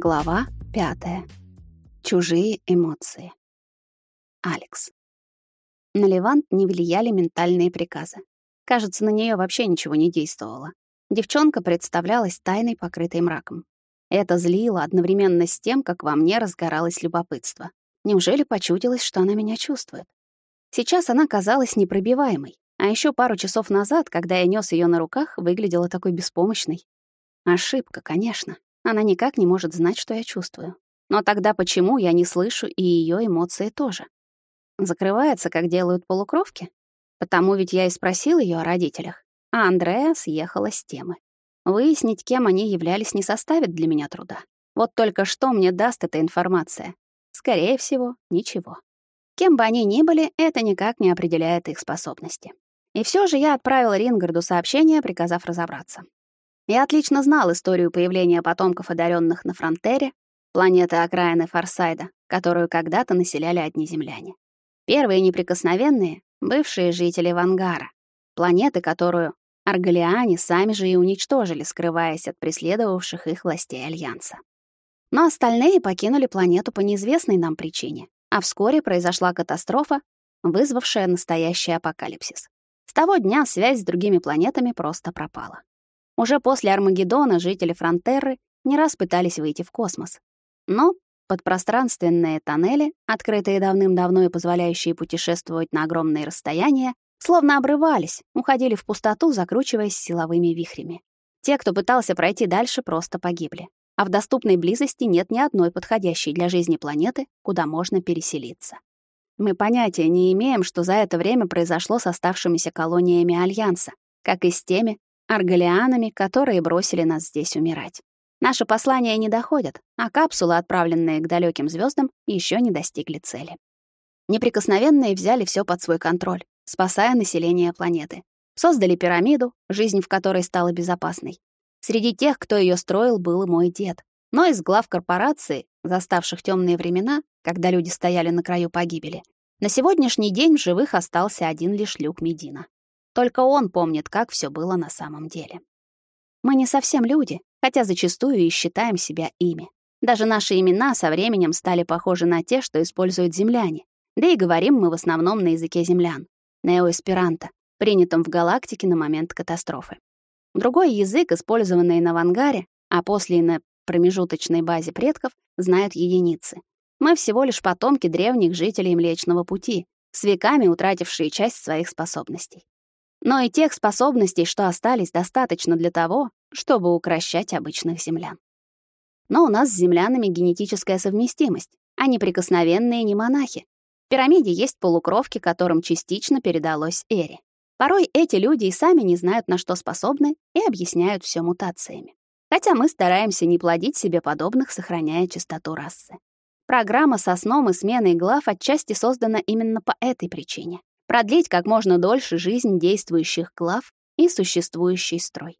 Глава пятая. Чужие эмоции. Алекс. На Левант не влияли ментальные приказы. Кажется, на нее вообще ничего не действовало. Девчонка представлялась тайной, покрытой мраком. Это злило одновременно с тем, как во мне разгоралось любопытство. Неужели почудилось, что она меня чувствует? Сейчас она казалась непробиваемой, а еще пару часов назад, когда я нес ее на руках, выглядела такой беспомощной. Ошибка, конечно. Она никак не может знать, что я чувствую. Но тогда почему я не слышу и ее эмоции тоже? Закрывается, как делают полукровки? Потому ведь я и спросил ее о родителях, а Андреа съехала с темы. Выяснить, кем они являлись, не составит для меня труда. Вот только что мне даст эта информация? Скорее всего, ничего. Кем бы они ни были, это никак не определяет их способности. И все же я отправил Рингарду сообщение, приказав разобраться. Я отлично знал историю появления потомков одаренных на Фронтере, планеты окраины Форсайда, которую когда-то населяли одни земляне. Первые неприкосновенные — бывшие жители Вангара, планеты, которую аргалиане сами же и уничтожили, скрываясь от преследовавших их властей Альянса. Но остальные покинули планету по неизвестной нам причине, а вскоре произошла катастрофа, вызвавшая настоящий апокалипсис. С того дня связь с другими планетами просто пропала. Уже после Армагеддона жители Фронтерры не раз пытались выйти в космос. Но подпространственные тоннели, открытые давным-давно и позволяющие путешествовать на огромные расстояния, словно обрывались, уходили в пустоту, закручиваясь силовыми вихрями. Те, кто пытался пройти дальше, просто погибли. А в доступной близости нет ни одной подходящей для жизни планеты, куда можно переселиться. Мы понятия не имеем, что за это время произошло с оставшимися колониями Альянса, как и с теми, арголианами, которые бросили нас здесь умирать. Наши послания не доходят, а капсулы, отправленные к далеким звездам, еще не достигли цели. Неприкосновенные взяли все под свой контроль, спасая население планеты. Создали пирамиду, жизнь в которой стала безопасной. Среди тех, кто ее строил, был и мой дед. Но из глав корпорации, заставших темные времена, когда люди стояли на краю погибели, на сегодняшний день в живых остался один лишь Люк Медина. Только он помнит, как все было на самом деле. Мы не совсем люди, хотя зачастую и считаем себя ими. Даже наши имена со временем стали похожи на те, что используют земляне. Да и говорим мы в основном на языке землян, неоэсперанто, принятом в галактике на момент катастрофы. Другой язык, использованный на Вангаре, а после и на промежуточной базе предков, знают единицы. Мы всего лишь потомки древних жителей Млечного Пути, с веками утратившие часть своих способностей. Но и тех способностей, что остались, достаточно для того, чтобы укращать обычных землян. Но у нас с землянами генетическая совместимость, а неприкосновенные не монахи. В пирамиде есть полукровки, которым частично передалось Эре. Порой эти люди и сами не знают, на что способны, и объясняют все мутациями. Хотя мы стараемся не плодить себе подобных, сохраняя чистоту расы. Программа со сном и сменой глав отчасти создана именно по этой причине продлить как можно дольше жизнь действующих глав и существующий строй.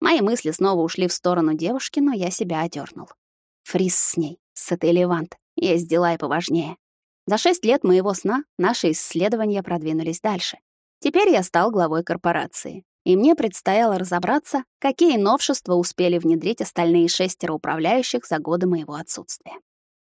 Мои мысли снова ушли в сторону девушки, но я себя одернул. Фриз с ней, с этой Левант, есть дела и поважнее. За шесть лет моего сна наши исследования продвинулись дальше. Теперь я стал главой корпорации, и мне предстояло разобраться, какие новшества успели внедрить остальные шестеро управляющих за годы моего отсутствия.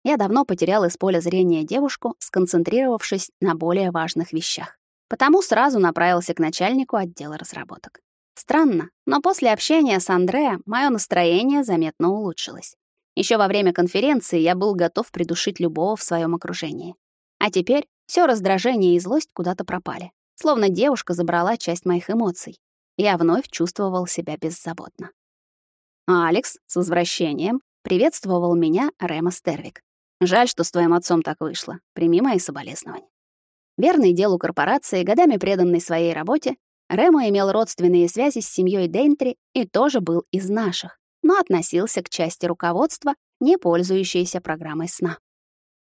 Я давно потерял из поля зрения девушку, сконцентрировавшись на более важных вещах. Потому сразу направился к начальнику отдела разработок. Странно, но после общения с Андреа мое настроение заметно улучшилось. Еще во время конференции я был готов придушить любого в своем окружении. А теперь все раздражение и злость куда-то пропали. Словно девушка забрала часть моих эмоций. Я вновь чувствовал себя беззаботно. «Алекс, с возвращением!» — приветствовал меня Рема Стервик. Жаль, что с твоим отцом так вышло. Прими мои соболезнования. Верный делу корпорации, годами преданный своей работе, Ремо имел родственные связи с семьей Дейнтри и тоже был из наших, но относился к части руководства, не пользующейся программой сна.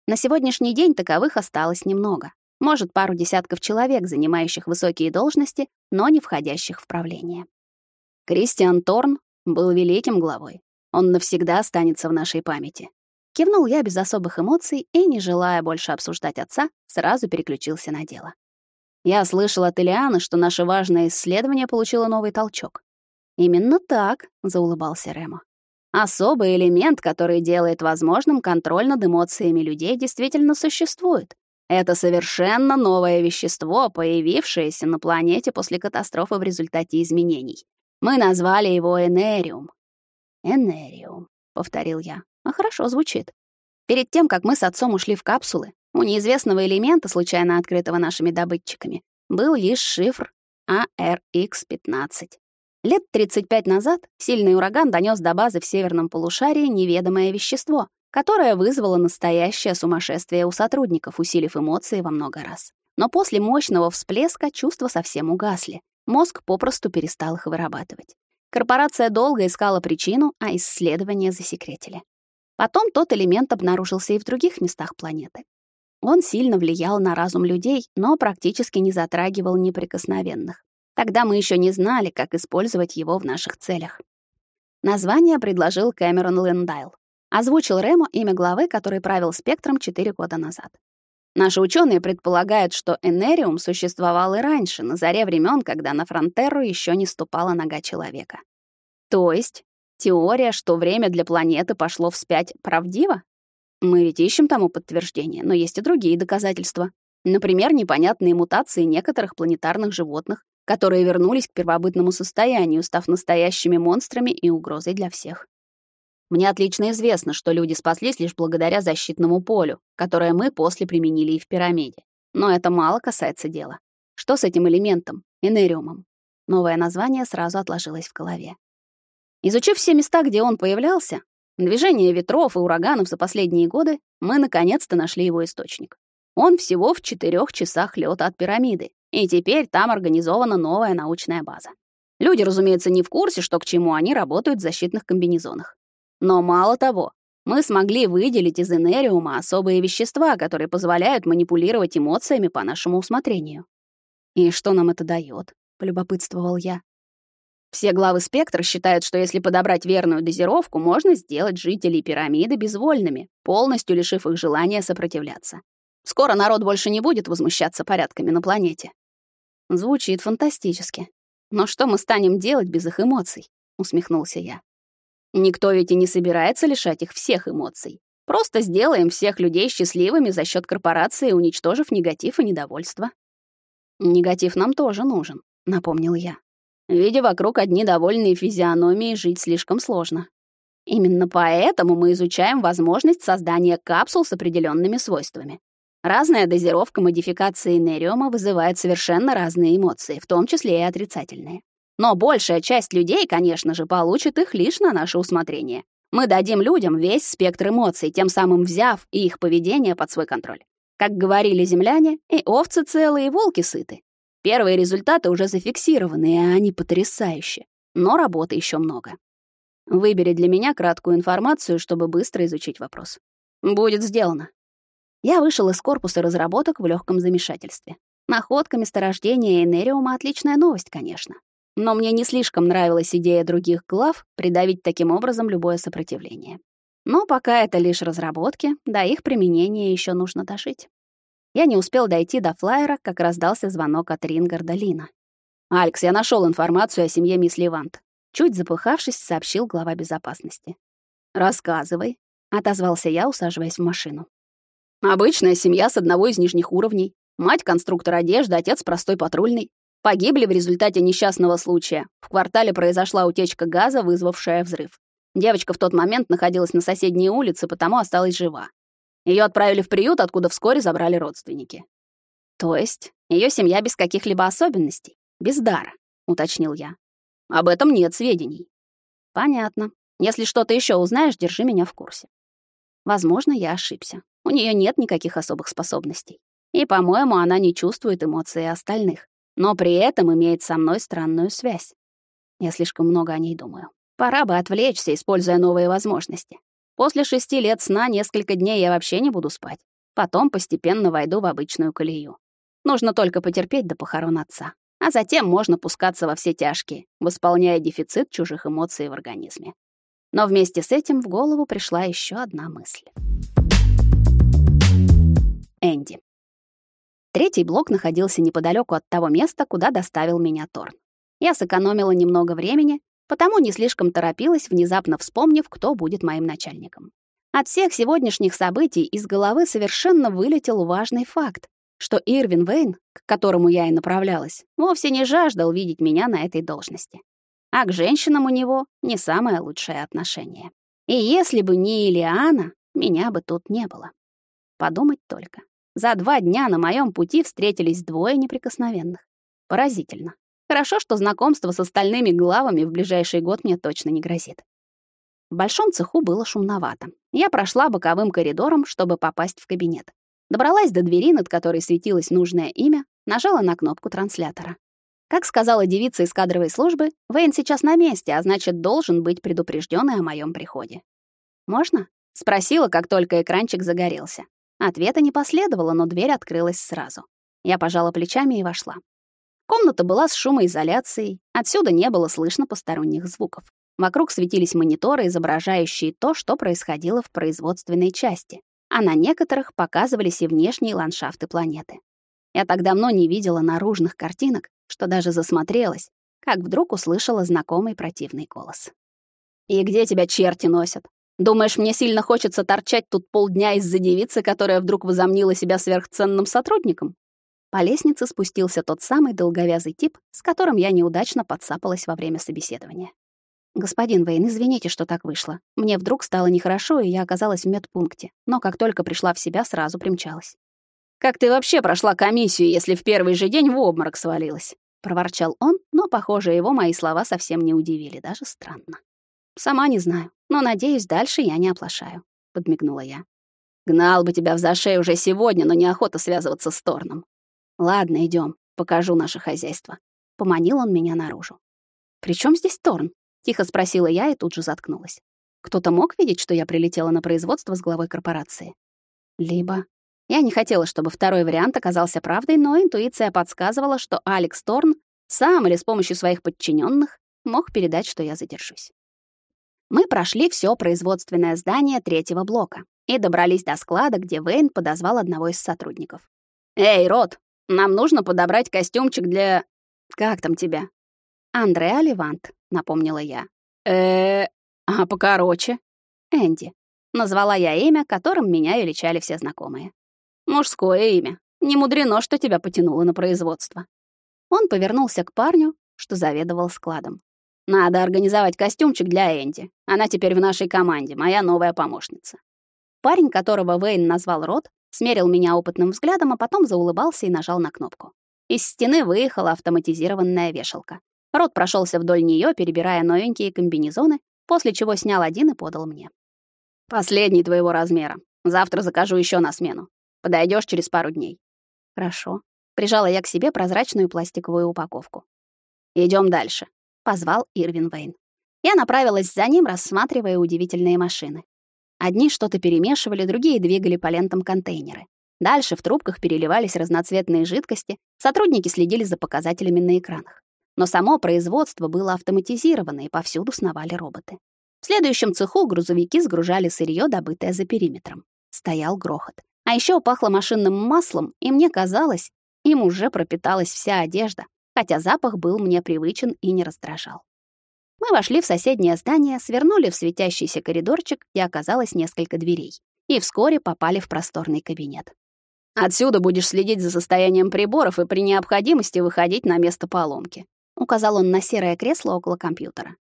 На сегодняшний день таковых осталось немного. Может, пару десятков человек, занимающих высокие должности, но не входящих в правление. Кристиан Торн был великим главой. Он навсегда останется в нашей памяти. Кивнул я без особых эмоций и, не желая больше обсуждать отца, сразу переключился на дело. Я слышал от Элианы, что наше важное исследование получило новый толчок. «Именно так», — заулыбался Ремо. Особый элемент, который делает возможным контроль над эмоциями людей, действительно существует. Это совершенно новое вещество, появившееся на планете после катастрофы в результате изменений. Мы назвали его энериум. Энериум, повторил я. А хорошо звучит. Перед тем, как мы с отцом ушли в капсулы, у неизвестного элемента, случайно открытого нашими добытчиками, был лишь шифр ARX-15. Лет 35 назад сильный ураган донес до базы в северном полушарии неведомое вещество, которое вызвало настоящее сумасшествие у сотрудников, усилив эмоции во много раз. Но после мощного всплеска чувства совсем угасли. Мозг попросту перестал их вырабатывать. Корпорация долго искала причину, а исследования засекретили. Потом тот элемент обнаружился и в других местах планеты. Он сильно влиял на разум людей, но практически не затрагивал неприкосновенных. Тогда мы еще не знали, как использовать его в наших целях. Название предложил Кэмерон Лендайл. Озвучил Рему имя главы, который правил спектром 4 года назад. Наши ученые предполагают, что Энериум существовал и раньше, на заре времен, когда на Фронтерру еще не ступала нога человека. То есть теория, что время для планеты пошло вспять, правдива? Мы ведь ищем тому подтверждение, но есть и другие доказательства. Например, непонятные мутации некоторых планетарных животных, которые вернулись к первобытному состоянию, став настоящими монстрами и угрозой для всех. Мне отлично известно, что люди спаслись лишь благодаря защитному полю, которое мы после применили и в пирамиде. Но это мало касается дела. Что с этим элементом, энериумом? Новое название сразу отложилось в голове. Изучив все места, где он появлялся, движение ветров и ураганов за последние годы, мы наконец-то нашли его источник. Он всего в четырех часах лёта от пирамиды, и теперь там организована новая научная база. Люди, разумеется, не в курсе, что к чему они работают в защитных комбинезонах. Но мало того, мы смогли выделить из энериума особые вещества, которые позволяют манипулировать эмоциями по нашему усмотрению. «И что нам это даёт?» — полюбопытствовал я. Все главы спектра считают, что если подобрать верную дозировку, можно сделать жителей пирамиды безвольными, полностью лишив их желания сопротивляться. Скоро народ больше не будет возмущаться порядками на планете. Звучит фантастически. Но что мы станем делать без их эмоций? усмехнулся я. Никто ведь и не собирается лишать их всех эмоций. Просто сделаем всех людей счастливыми за счет корпорации, уничтожив негатив и недовольство. Негатив нам тоже нужен, напомнил я. Видя вокруг одни довольные физиономии, жить слишком сложно. Именно поэтому мы изучаем возможность создания капсул с определенными свойствами. Разная дозировка модификации нериума вызывает совершенно разные эмоции, в том числе и отрицательные. Но большая часть людей, конечно же, получит их лишь на наше усмотрение. Мы дадим людям весь спектр эмоций, тем самым взяв их поведение под свой контроль. Как говорили земляне, и овцы целые, и волки сыты. Первые результаты уже зафиксированы, и они потрясающие. Но работы еще много. Выбери для меня краткую информацию, чтобы быстро изучить вопрос. Будет сделано. Я вышел из корпуса разработок в легком замешательстве. Находка месторождения Энериума — отличная новость, конечно. Но мне не слишком нравилась идея других глав придавить таким образом любое сопротивление. Но пока это лишь разработки, до их применения еще нужно дожить. Я не успел дойти до флайера, как раздался звонок от Рингарда Лина. «Алекс, я нашел информацию о семье мисс Левант», чуть запыхавшись, сообщил глава безопасности. «Рассказывай», — отозвался я, усаживаясь в машину. «Обычная семья с одного из нижних уровней. Мать — конструктор одежды, отец — простой патрульный. Погибли в результате несчастного случая. В квартале произошла утечка газа, вызвавшая взрыв. Девочка в тот момент находилась на соседней улице, потому осталась жива. Ее отправили в приют, откуда вскоре забрали родственники. То есть ее семья без каких-либо особенностей, без дара, уточнил я. Об этом нет сведений. Понятно. Если что-то еще узнаешь, держи меня в курсе. Возможно, я ошибся. У нее нет никаких особых способностей. И, по-моему, она не чувствует эмоции остальных но при этом имеет со мной странную связь. Я слишком много о ней думаю. Пора бы отвлечься, используя новые возможности. После шести лет сна несколько дней я вообще не буду спать. Потом постепенно войду в обычную колею. Нужно только потерпеть до похорон отца. А затем можно пускаться во все тяжкие, восполняя дефицит чужих эмоций в организме. Но вместе с этим в голову пришла еще одна мысль. Энди. Третий блок находился неподалеку от того места, куда доставил меня Торн. Я сэкономила немного времени, потому не слишком торопилась, внезапно вспомнив, кто будет моим начальником. От всех сегодняшних событий из головы совершенно вылетел важный факт, что Ирвин Вейн, к которому я и направлялась, вовсе не жаждал видеть меня на этой должности. А к женщинам у него не самое лучшее отношение. И если бы не Илиана, меня бы тут не было. Подумать только. За два дня на моем пути встретились двое неприкосновенных. Поразительно. Хорошо, что знакомство с остальными главами в ближайший год мне точно не грозит. В большом цеху было шумновато. Я прошла боковым коридором, чтобы попасть в кабинет. Добралась до двери, над которой светилось нужное имя, нажала на кнопку транслятора. Как сказала девица из кадровой службы, Вейн сейчас на месте, а значит, должен быть предупрежден о моем приходе. «Можно?» — спросила, как только экранчик загорелся. Ответа не последовало, но дверь открылась сразу. Я пожала плечами и вошла. Комната была с шумоизоляцией, отсюда не было слышно посторонних звуков. Вокруг светились мониторы, изображающие то, что происходило в производственной части, а на некоторых показывались и внешние ландшафты планеты. Я так давно не видела наружных картинок, что даже засмотрелась, как вдруг услышала знакомый противный голос. «И где тебя черти носят? Думаешь, мне сильно хочется торчать тут полдня из-за девицы, которая вдруг возомнила себя сверхценным сотрудником?» По лестнице спустился тот самый долговязый тип, с которым я неудачно подцапалась во время собеседования. «Господин Вейн, извините, что так вышло. Мне вдруг стало нехорошо, и я оказалась в медпункте, но как только пришла в себя, сразу примчалась». «Как ты вообще прошла комиссию, если в первый же день в обморок свалилась?» — проворчал он, но, похоже, его мои слова совсем не удивили, даже странно. «Сама не знаю, но, надеюсь, дальше я не оплошаю», — подмигнула я. «Гнал бы тебя в зашей уже сегодня, но неохота связываться с Торном. Ладно, идем, покажу наше хозяйство. Поманил он меня наружу. Причем здесь Торн? Тихо спросила я и тут же заткнулась. Кто-то мог видеть, что я прилетела на производство с главой корпорации? Либо... Я не хотела, чтобы второй вариант оказался правдой, но интуиция подсказывала, что Алекс Торн сам или с помощью своих подчиненных мог передать, что я задержусь. Мы прошли все производственное здание третьего блока и добрались до склада, где Вейн подозвал одного из сотрудников. «Эй, Рот, нам нужно подобрать костюмчик для... Как там тебя? Андреа Левант, напомнила я. э а покороче? Энди. Назвала я имя, которым меня величали все знакомые. Мужское имя. Не мудрено, что тебя потянуло на производство. Он повернулся к парню, что заведовал складом. Надо организовать костюмчик для Энди. Она теперь в нашей команде, моя новая помощница. Парень, которого Вейн назвал Рот, смерил меня опытным взглядом, а потом заулыбался и нажал на кнопку. Из стены выехала автоматизированная вешалка. Рот прошелся вдоль нее, перебирая новенькие комбинезоны, после чего снял один и подал мне. «Последний твоего размера. Завтра закажу еще на смену. Подойдешь через пару дней». «Хорошо». Прижала я к себе прозрачную пластиковую упаковку. Идем дальше», — позвал Ирвин Вейн. Я направилась за ним, рассматривая удивительные машины. Одни что-то перемешивали, другие двигали по лентам контейнеры. Дальше в трубках переливались разноцветные жидкости, сотрудники следили за показателями на экранах. Но само производство было автоматизировано, и повсюду сновали роботы. В следующем цеху грузовики сгружали сырье, добытое за периметром. Стоял грохот. А еще пахло машинным маслом, и мне казалось, им уже пропиталась вся одежда, хотя запах был мне привычен и не раздражал. Мы вошли в соседнее здание, свернули в светящийся коридорчик, где оказалось несколько дверей, и вскоре попали в просторный кабинет. «Отсюда будешь следить за состоянием приборов и при необходимости выходить на место поломки», указал он на серое кресло около компьютера.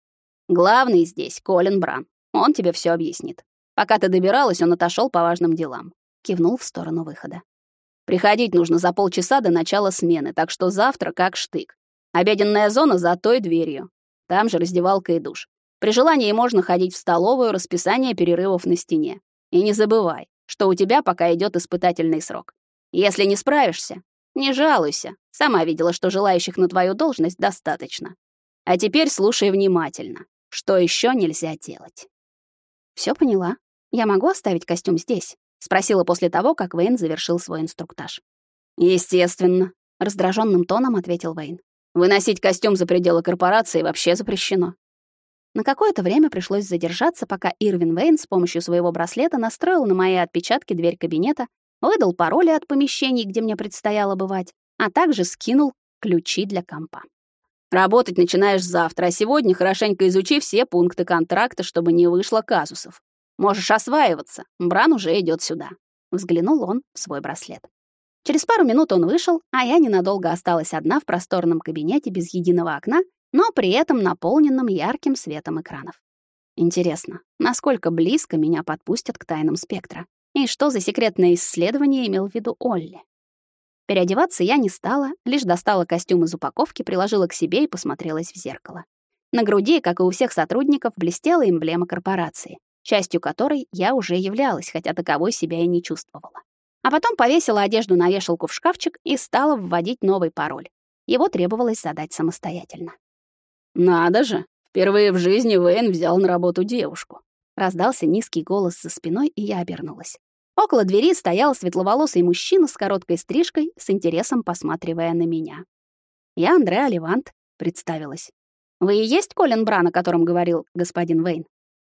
«Главный здесь Колин Бран. Он тебе все объяснит. Пока ты добиралась, он отошел по важным делам», кивнул в сторону выхода. «Приходить нужно за полчаса до начала смены, так что завтра как штык. Обеденная зона за той дверью. Там же раздевалка и душ. При желании можно ходить в столовую, расписание перерывов на стене. И не забывай, что у тебя пока идет испытательный срок. Если не справишься, не жалуйся. Сама видела, что желающих на твою должность достаточно. А теперь слушай внимательно. Что еще нельзя делать? Все поняла. Я могу оставить костюм здесь? спросила после того, как Вейн завершил свой инструктаж. Естественно, раздраженным тоном ответил Вейн. Выносить костюм за пределы корпорации вообще запрещено. На какое-то время пришлось задержаться, пока Ирвин Вейн с помощью своего браслета настроил на мои отпечатки дверь кабинета, выдал пароли от помещений, где мне предстояло бывать, а также скинул ключи для компа. Работать начинаешь завтра, а сегодня хорошенько изучи все пункты контракта, чтобы не вышло казусов. Можешь осваиваться. Бран уже идет сюда. Взглянул он в свой браслет. Через пару минут он вышел, а я ненадолго осталась одна в просторном кабинете без единого окна, но при этом наполненном ярким светом экранов. Интересно, насколько близко меня подпустят к тайнам спектра? И что за секретное исследование имел в виду Олли? Переодеваться я не стала, лишь достала костюм из упаковки, приложила к себе и посмотрелась в зеркало. На груди, как и у всех сотрудников, блестела эмблема корпорации, частью которой я уже являлась, хотя таковой себя и не чувствовала. А потом повесила одежду на вешалку в шкафчик и стала вводить новый пароль. Его требовалось задать самостоятельно. «Надо же! Впервые в жизни Вейн взял на работу девушку». Раздался низкий голос за спиной, и я обернулась. Около двери стоял светловолосый мужчина с короткой стрижкой, с интересом посматривая на меня. «Я Андреа Левант», — представилась. «Вы и есть Колин Бран, о котором говорил господин Вейн?»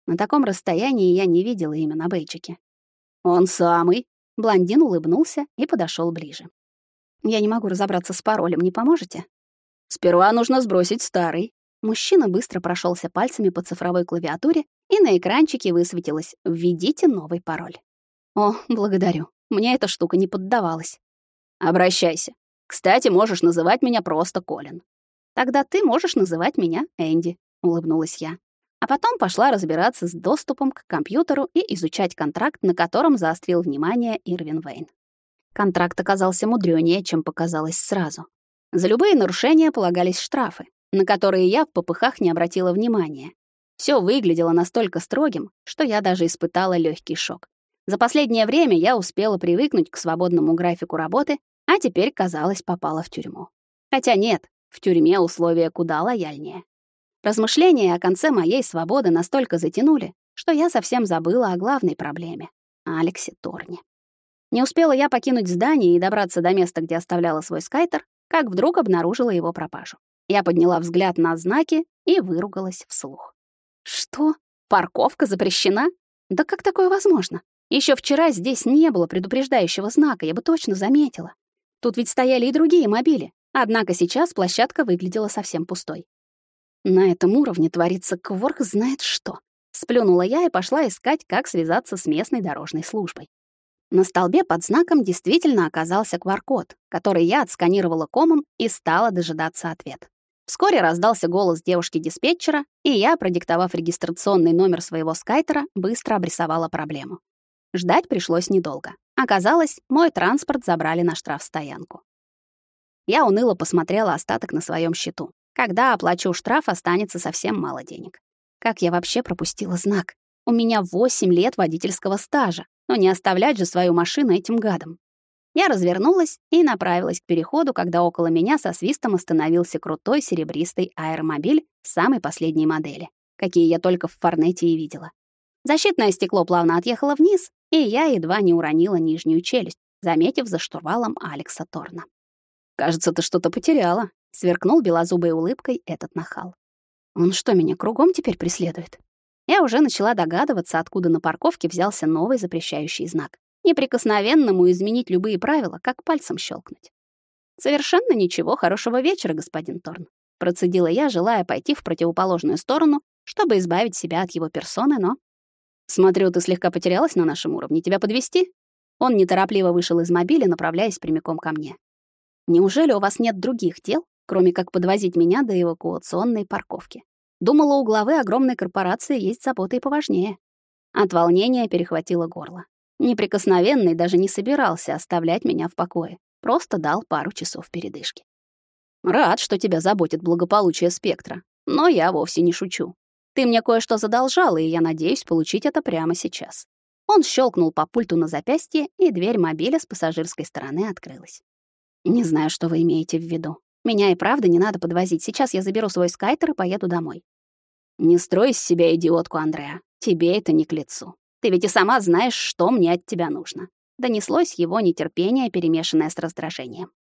На таком расстоянии я не видела имя на бейджике. «Он самый», Блондин улыбнулся и подошел ближе. «Я не могу разобраться с паролем, не поможете?» «Сперва нужно сбросить старый». Мужчина быстро прошелся пальцами по цифровой клавиатуре, и на экранчике высветилось «Введите новый пароль». «О, благодарю. Мне эта штука не поддавалась». «Обращайся. Кстати, можешь называть меня просто Колин». «Тогда ты можешь называть меня Энди», — улыбнулась я а потом пошла разбираться с доступом к компьютеру и изучать контракт, на котором заострил внимание Ирвин Вейн. Контракт оказался мудрёнее, чем показалось сразу. За любые нарушения полагались штрафы, на которые я в попыхах не обратила внимания. Всё выглядело настолько строгим, что я даже испытала лёгкий шок. За последнее время я успела привыкнуть к свободному графику работы, а теперь, казалось, попала в тюрьму. Хотя нет, в тюрьме условия куда лояльнее. Размышления о конце моей свободы настолько затянули, что я совсем забыла о главной проблеме — Алексе Торне. Не успела я покинуть здание и добраться до места, где оставляла свой скайтер, как вдруг обнаружила его пропажу. Я подняла взгляд на знаки и выругалась вслух. Что? Парковка запрещена? Да как такое возможно? Еще вчера здесь не было предупреждающего знака, я бы точно заметила. Тут ведь стояли и другие мобили. Однако сейчас площадка выглядела совсем пустой. На этом уровне творится кворк знает что. Сплюнула я и пошла искать, как связаться с местной дорожной службой. На столбе под знаком действительно оказался QR-код, который я отсканировала комом и стала дожидаться ответ. Вскоре раздался голос девушки-диспетчера, и я, продиктовав регистрационный номер своего скайтера, быстро обрисовала проблему. Ждать пришлось недолго. Оказалось, мой транспорт забрали на штрафстоянку. Я уныло посмотрела остаток на своем счету. Когда оплачу штраф, останется совсем мало денег. Как я вообще пропустила знак? У меня 8 лет водительского стажа, но не оставлять же свою машину этим гадам. Я развернулась и направилась к переходу, когда около меня со свистом остановился крутой серебристый аэромобиль самой последней модели, какие я только в Форнете и видела. Защитное стекло плавно отъехало вниз, и я едва не уронила нижнюю челюсть, заметив за штурвалом Алекса Торна. «Кажется, ты что-то потеряла», Сверкнул белозубой улыбкой этот нахал. Он что, меня кругом теперь преследует? Я уже начала догадываться, откуда на парковке взялся новый запрещающий знак. Неприкосновенному изменить любые правила, как пальцем щелкнуть. Совершенно ничего, хорошего вечера, господин Торн. Процедила я, желая пойти в противоположную сторону, чтобы избавить себя от его персоны, но... Смотрю, ты слегка потерялась на нашем уровне. Тебя подвести? Он неторопливо вышел из мобиля, направляясь прямиком ко мне. Неужели у вас нет других дел, кроме как подвозить меня до эвакуационной парковки. Думала, у главы огромной корпорации есть заботы и поважнее. От волнения перехватило горло. Неприкосновенный даже не собирался оставлять меня в покое. Просто дал пару часов передышки. Рад, что тебя заботит благополучие спектра, но я вовсе не шучу. Ты мне кое-что задолжал, и я надеюсь получить это прямо сейчас. Он щелкнул по пульту на запястье, и дверь мобиля с пассажирской стороны открылась. Не знаю, что вы имеете в виду. Меня и правда не надо подвозить. Сейчас я заберу свой скайтер и поеду домой. Не строй из себя идиотку, Андреа. Тебе это не к лицу. Ты ведь и сама знаешь, что мне от тебя нужно. Донеслось его нетерпение, перемешанное с раздражением.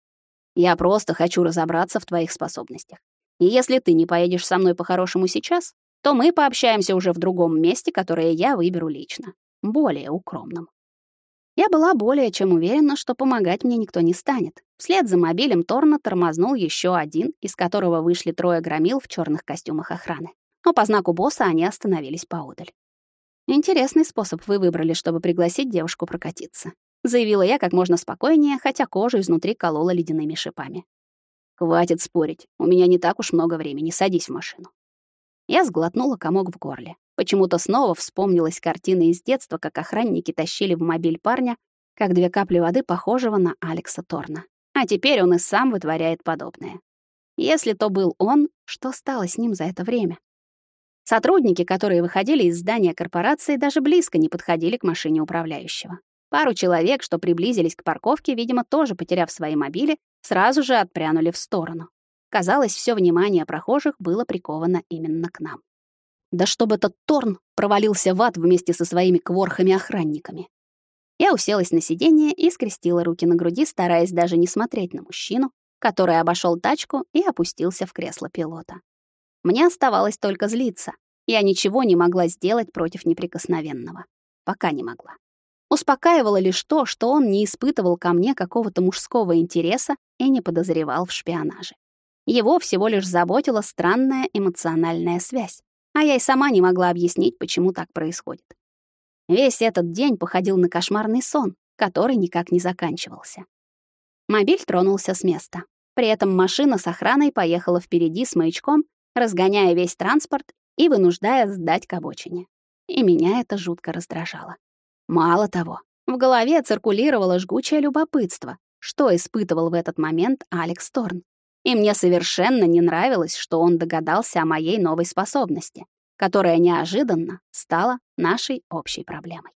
Я просто хочу разобраться в твоих способностях. И если ты не поедешь со мной по-хорошему сейчас, то мы пообщаемся уже в другом месте, которое я выберу лично, более укромном. Я была более чем уверена, что помогать мне никто не станет. Вслед за мобилем Торна тормознул еще один, из которого вышли трое громил в черных костюмах охраны. Но по знаку босса они остановились поодаль. «Интересный способ вы выбрали, чтобы пригласить девушку прокатиться», заявила я как можно спокойнее, хотя кожа изнутри колола ледяными шипами. «Хватит спорить, у меня не так уж много времени, садись в машину». Я сглотнула комок в горле. Почему-то снова вспомнилась картина из детства, как охранники тащили в мобиль парня, как две капли воды, похожего на Алекса Торна. А теперь он и сам вытворяет подобное. Если то был он, что стало с ним за это время? Сотрудники, которые выходили из здания корпорации, даже близко не подходили к машине управляющего. Пару человек, что приблизились к парковке, видимо, тоже потеряв свои мобили, сразу же отпрянули в сторону. Казалось, все внимание прохожих было приковано именно к нам. Да чтобы этот Торн провалился в ад вместе со своими кворхами-охранниками. Я уселась на сиденье и скрестила руки на груди, стараясь даже не смотреть на мужчину, который обошел тачку и опустился в кресло пилота. Мне оставалось только злиться. Я ничего не могла сделать против неприкосновенного. Пока не могла. Успокаивало лишь то, что он не испытывал ко мне какого-то мужского интереса и не подозревал в шпионаже. Его всего лишь заботила странная эмоциональная связь а я и сама не могла объяснить, почему так происходит. Весь этот день походил на кошмарный сон, который никак не заканчивался. Мобиль тронулся с места. При этом машина с охраной поехала впереди с маячком, разгоняя весь транспорт и вынуждая сдать к обочине. И меня это жутко раздражало. Мало того, в голове циркулировало жгучее любопытство, что испытывал в этот момент Алекс Торн. И мне совершенно не нравилось, что он догадался о моей новой способности, которая неожиданно стала нашей общей проблемой.